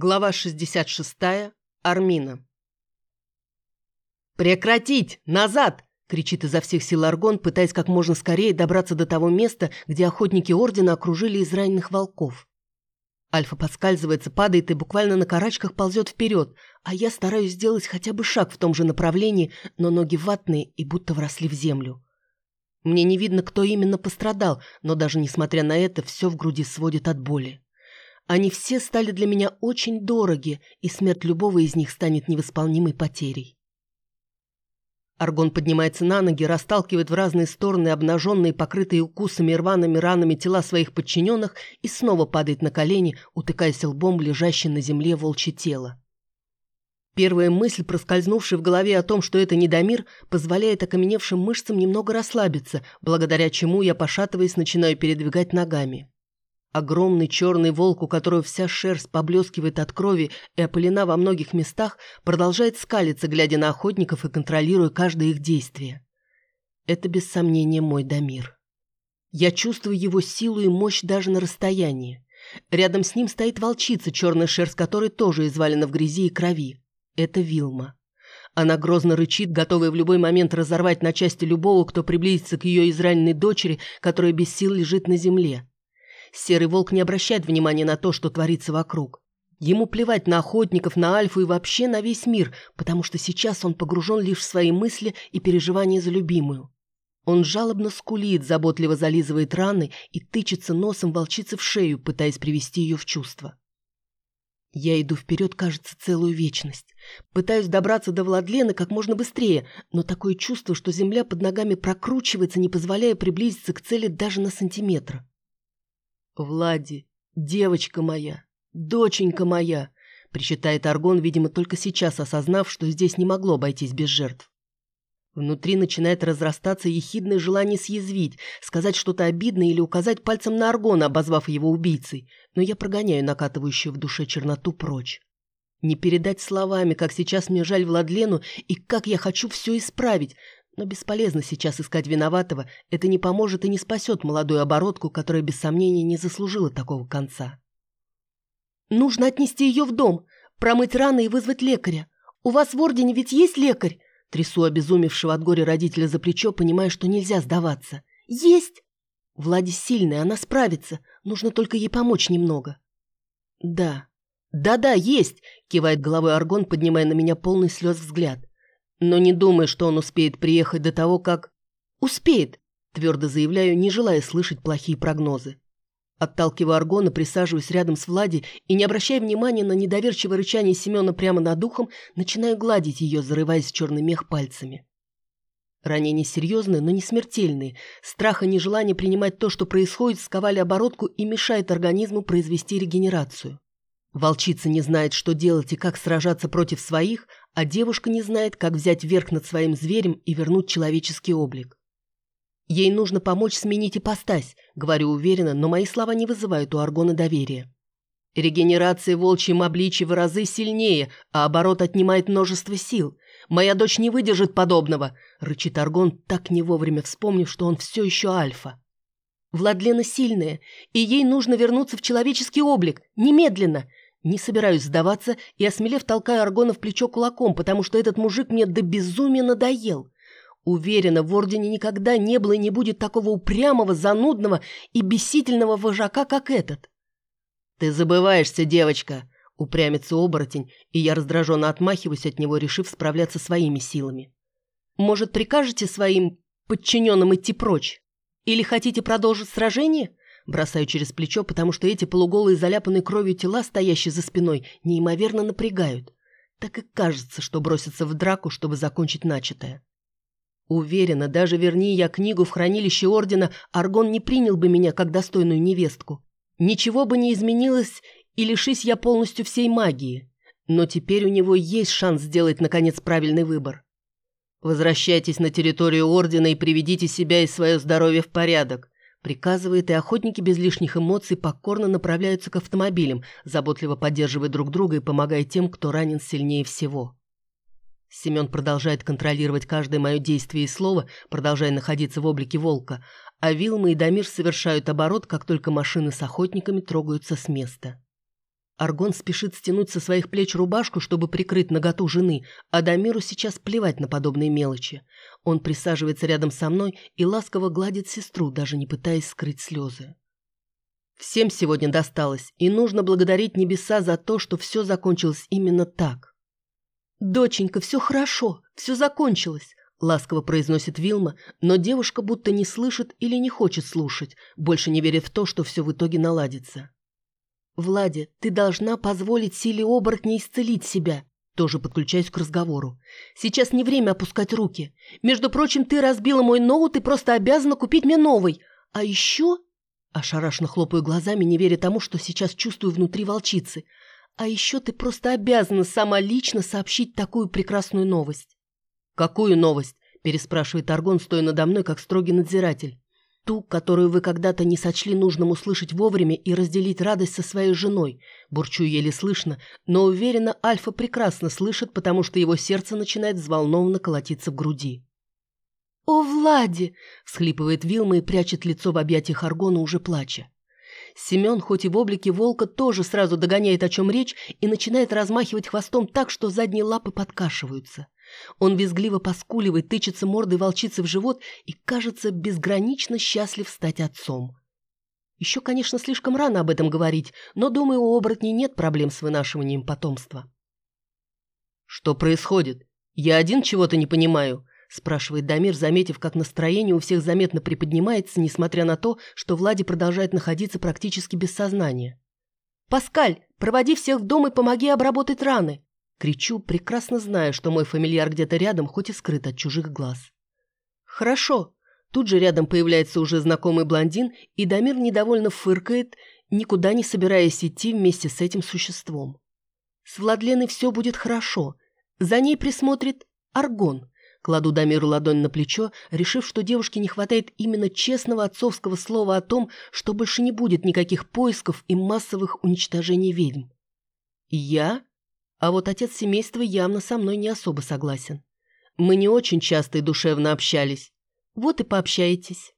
Глава 66. Армина. «Прекратить! Назад!» — кричит изо всех сил Аргон, пытаясь как можно скорее добраться до того места, где охотники Ордена окружили израненных волков. Альфа подскальзывается, падает и буквально на карачках ползет вперед, а я стараюсь сделать хотя бы шаг в том же направлении, но ноги ватные и будто вросли в землю. Мне не видно, кто именно пострадал, но даже несмотря на это, все в груди сводит от боли. Они все стали для меня очень дороги, и смерть любого из них станет невосполнимой потерей. Аргон поднимается на ноги, расталкивает в разные стороны обнаженные, покрытые укусами и рваными ранами тела своих подчиненных и снова падает на колени, утыкаясь лбом в на земле волчье тело. Первая мысль, проскользнувшая в голове о том, что это недомир, позволяет окаменевшим мышцам немного расслабиться, благодаря чему я, пошатываясь, начинаю передвигать ногами. Огромный черный волк, у которого вся шерсть поблескивает от крови и опылена во многих местах, продолжает скалиться, глядя на охотников и контролируя каждое их действие. Это, без сомнения, мой Дамир. Я чувствую его силу и мощь даже на расстоянии. Рядом с ним стоит волчица, черная шерсть которой тоже извалена в грязи и крови. Это Вилма. Она грозно рычит, готовая в любой момент разорвать на части любого, кто приблизится к ее израненной дочери, которая без сил лежит на земле. Серый волк не обращает внимания на то, что творится вокруг. Ему плевать на охотников, на Альфу и вообще на весь мир, потому что сейчас он погружен лишь в свои мысли и переживания за любимую. Он жалобно скулит, заботливо зализывает раны и тычется носом волчицы в шею, пытаясь привести ее в чувство. Я иду вперед, кажется, целую вечность. Пытаюсь добраться до Владлены как можно быстрее, но такое чувство, что земля под ногами прокручивается, не позволяя приблизиться к цели даже на сантиметр. «Влади, девочка моя, доченька моя!» — причитает Аргон, видимо, только сейчас осознав, что здесь не могло обойтись без жертв. Внутри начинает разрастаться ехидное желание съязвить, сказать что-то обидное или указать пальцем на Аргона, обозвав его убийцей, но я прогоняю накатывающую в душе черноту прочь. Не передать словами, как сейчас мне жаль Владлену и как я хочу все исправить, но бесполезно сейчас искать виноватого, это не поможет и не спасет молодую оборотку, которая без сомнения не заслужила такого конца. «Нужно отнести ее в дом, промыть раны и вызвать лекаря. У вас в Ордене ведь есть лекарь?» Трясу обезумевшего от горя родителя за плечо, понимая, что нельзя сдаваться. «Есть!» «Влади сильная, она справится. Нужно только ей помочь немного». «Да». «Да-да, есть!» — кивает головой Аргон, поднимая на меня полный слез взгляд. Но не думай, что он успеет приехать до того, как... Успеет, твердо заявляю, не желая слышать плохие прогнозы. Отталкиваю Аргона, присаживаюсь рядом с Влади и, не обращая внимания на недоверчивое рычание Семена прямо над ухом, начинаю гладить ее, зарываясь в черный мех пальцами. Ранения серьезные, но не смертельные. Страх и нежелание принимать то, что происходит, сковали оборотку и мешает организму произвести регенерацию. Волчица не знает, что делать и как сражаться против своих, а девушка не знает, как взять верх над своим зверем и вернуть человеческий облик. Ей нужно помочь сменить ипостась, говорю уверенно, но мои слова не вызывают у Аргона доверия. Регенерация волчьим обличья в разы сильнее, а оборот отнимает множество сил. Моя дочь не выдержит подобного, рычит Аргон, так не вовремя вспомнив, что он все еще альфа. Владлена сильная, и ей нужно вернуться в человеческий облик, немедленно. Не собираюсь сдаваться и, осмелев, толкаю Аргона в плечо кулаком, потому что этот мужик мне до безумия надоел. Уверена, в Ордене никогда не было и не будет такого упрямого, занудного и бесительного вожака, как этот. «Ты забываешься, девочка!» — упрямится оборотень, и я раздраженно отмахиваюсь от него, решив справляться своими силами. «Может, прикажете своим подчиненным идти прочь? Или хотите продолжить сражение?» Бросаю через плечо, потому что эти полуголые заляпанные кровью тела, стоящие за спиной, неимоверно напрягают. Так и кажется, что бросятся в драку, чтобы закончить начатое. Уверена, даже верни я книгу в хранилище Ордена, Аргон не принял бы меня как достойную невестку. Ничего бы не изменилось, и лишись я полностью всей магии. Но теперь у него есть шанс сделать, наконец, правильный выбор. Возвращайтесь на территорию Ордена и приведите себя и свое здоровье в порядок. Приказывает, и охотники без лишних эмоций покорно направляются к автомобилям, заботливо поддерживая друг друга и помогая тем, кто ранен сильнее всего. Семен продолжает контролировать каждое мое действие и слово, продолжая находиться в облике волка, а Вилма и Дамир совершают оборот, как только машины с охотниками трогаются с места. Аргон спешит стянуть со своих плеч рубашку, чтобы прикрыть наготу жены, а Дамиру сейчас плевать на подобные мелочи. Он присаживается рядом со мной и ласково гладит сестру, даже не пытаясь скрыть слезы. Всем сегодня досталось, и нужно благодарить небеса за то, что все закончилось именно так. «Доченька, все хорошо, все закончилось», — ласково произносит Вилма, но девушка будто не слышит или не хочет слушать, больше не верит в то, что все в итоге наладится. «Влади, ты должна позволить силе оборотня исцелить себя», тоже подключаюсь к разговору. «Сейчас не время опускать руки. Между прочим, ты разбила мой ноут и просто обязана купить мне новый. А еще...» Ошарашенно хлопаю глазами, не веря тому, что сейчас чувствую внутри волчицы. «А еще ты просто обязана сама лично сообщить такую прекрасную новость». «Какую новость?» – переспрашивает Аргон, стоя надо мной, как строгий надзиратель. Ту, которую вы когда-то не сочли нужным услышать вовремя и разделить радость со своей женой. Бурчу еле слышно, но уверена, Альфа прекрасно слышит, потому что его сердце начинает взволнованно колотиться в груди. «О, Влади!» – всхлипывает Вилма и прячет лицо в объятиях Аргона, уже плача. Семен, хоть и в облике волка, тоже сразу догоняет, о чем речь, и начинает размахивать хвостом так, что задние лапы подкашиваются. Он визгливо поскуливает, тычется мордой волчицы в живот и, кажется, безгранично счастлив стать отцом. Еще, конечно, слишком рано об этом говорить, но, думаю, у оборотней нет проблем с вынашиванием потомства. «Что происходит? Я один чего-то не понимаю», – спрашивает Дамир, заметив, как настроение у всех заметно приподнимается, несмотря на то, что Влади продолжает находиться практически без сознания. «Паскаль, проводи всех в дом и помоги обработать раны», Кричу, прекрасно зная, что мой фамильяр где-то рядом, хоть и скрыт от чужих глаз. «Хорошо». Тут же рядом появляется уже знакомый блондин, и Дамир недовольно фыркает, никуда не собираясь идти вместе с этим существом. С Владленой все будет хорошо. За ней присмотрит Аргон. Кладу Дамиру ладонь на плечо, решив, что девушке не хватает именно честного отцовского слова о том, что больше не будет никаких поисков и массовых уничтожений ведьм. Я а вот отец семейства явно со мной не особо согласен. Мы не очень часто и душевно общались. Вот и пообщаетесь.